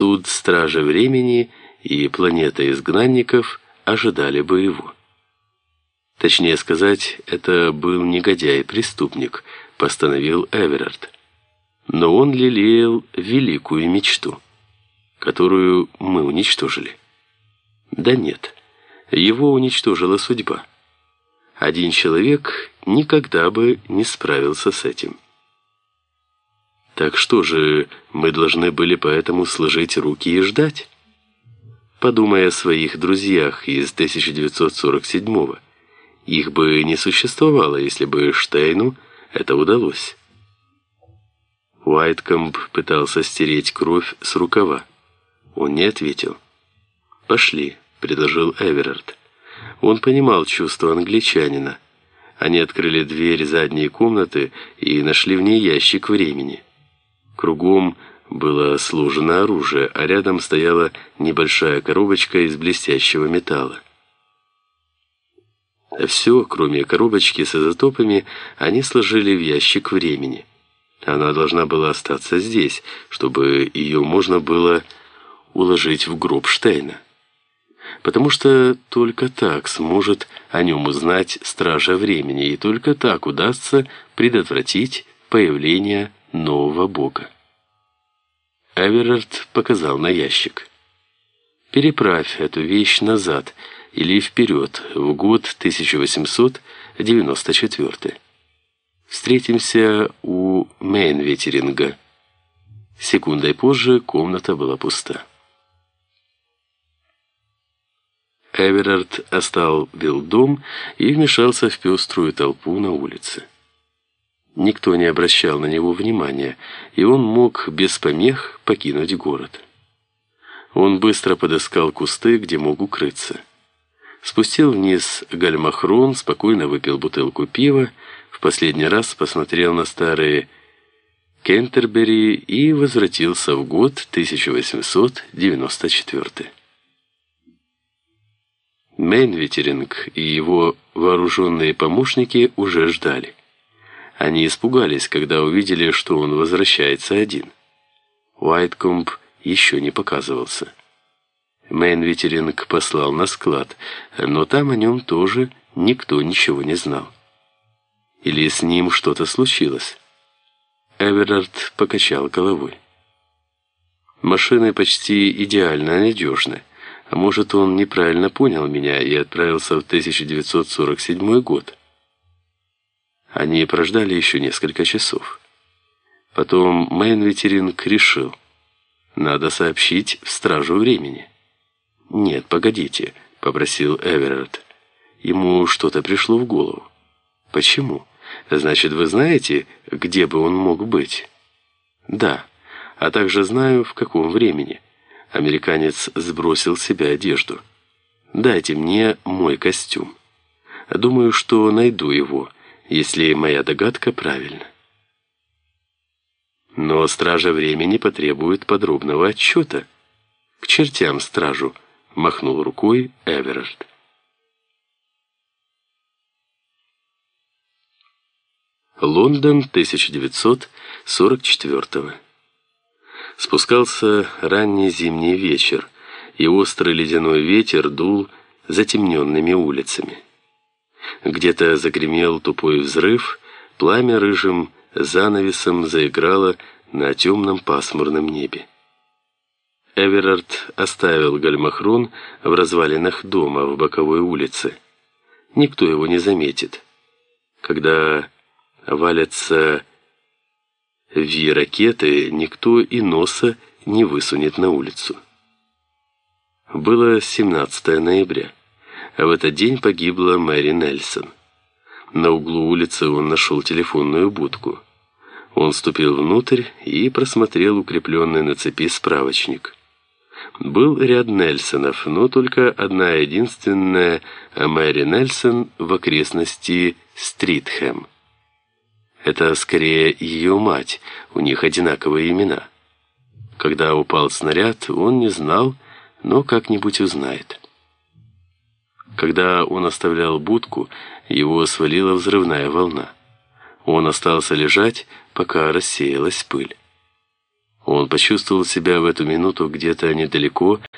Суд Стража Времени и Планета Изгнанников ожидали бы его. Точнее сказать, это был негодяй-преступник, постановил Эверард. Но он лелеял великую мечту, которую мы уничтожили. Да нет, его уничтожила судьба. Один человек никогда бы не справился с этим. Так что же, мы должны были поэтому сложить руки и ждать? Подумай о своих друзьях из 1947-го. Их бы не существовало, если бы Штейну это удалось. Уайткомб пытался стереть кровь с рукава. Он не ответил. «Пошли», — предложил Эверард. Он понимал чувство англичанина. Они открыли дверь задней комнаты и нашли в ней ящик времени. Кругом было сложено оружие, а рядом стояла небольшая коробочка из блестящего металла. Все, кроме коробочки с изотопами, они сложили в ящик времени. Она должна была остаться здесь, чтобы ее можно было уложить в гроб Штейна. Потому что только так сможет о нем узнать Стража Времени, и только так удастся предотвратить появление нового бога. Эверард показал на ящик. «Переправь эту вещь назад», или вперед, в год 1894. Встретимся у Мейнветеринга. Секундой позже комната была пуста. Эверард оставил дом и вмешался в пеструю толпу на улице. Никто не обращал на него внимания, и он мог без помех покинуть город. Он быстро подыскал кусты, где мог укрыться спустил вниз гальмахрон, спокойно выпил бутылку пива, в последний раз посмотрел на старые Кентербери и возвратился в год 1894. Мейнветеринг и его вооруженные помощники уже ждали. Они испугались, когда увидели, что он возвращается один. Уайткомб еще не показывался. Мейнвитеринг послал на склад, но там о нем тоже никто ничего не знал. Или с ним что-то случилось? Эверард покачал головой. Машины почти идеально надежны. Может, он неправильно понял меня и отправился в 1947 год. Они прождали еще несколько часов. Потом Мейнвитеринг решил, надо сообщить в стражу времени. «Нет, погодите», — попросил Эверард. Ему что-то пришло в голову. «Почему? Значит, вы знаете, где бы он мог быть?» «Да, а также знаю, в каком времени». Американец сбросил с себя одежду. «Дайте мне мой костюм. Думаю, что найду его, если моя догадка правильна». Но стража времени потребует подробного отчета. К чертям стражу махнул рукой Эверард. Лондон 1944 Спускался ранний зимний вечер, и острый ледяной ветер дул затемненными улицами. Где-то загремел тупой взрыв, пламя рыжим занавесом заиграло на темном пасмурном небе. Эверард оставил гальмахрон в развалинах дома в боковой улице. Никто его не заметит. Когда валятся Ви-ракеты, никто и носа не высунет на улицу. Было 17 ноября. А в этот день погибла Мэри Нельсон. На углу улицы он нашел телефонную будку. Он вступил внутрь и просмотрел укрепленный на цепи справочник. Был ряд Нельсонов, но только одна единственная Мэри Нельсон в окрестности Стритхэм. Это скорее ее мать, у них одинаковые имена. Когда упал снаряд, он не знал, но как-нибудь узнает. Когда он оставлял будку, его свалила взрывная волна. Он остался лежать, пока рассеялась пыль. Он почувствовал себя в эту минуту где-то недалеко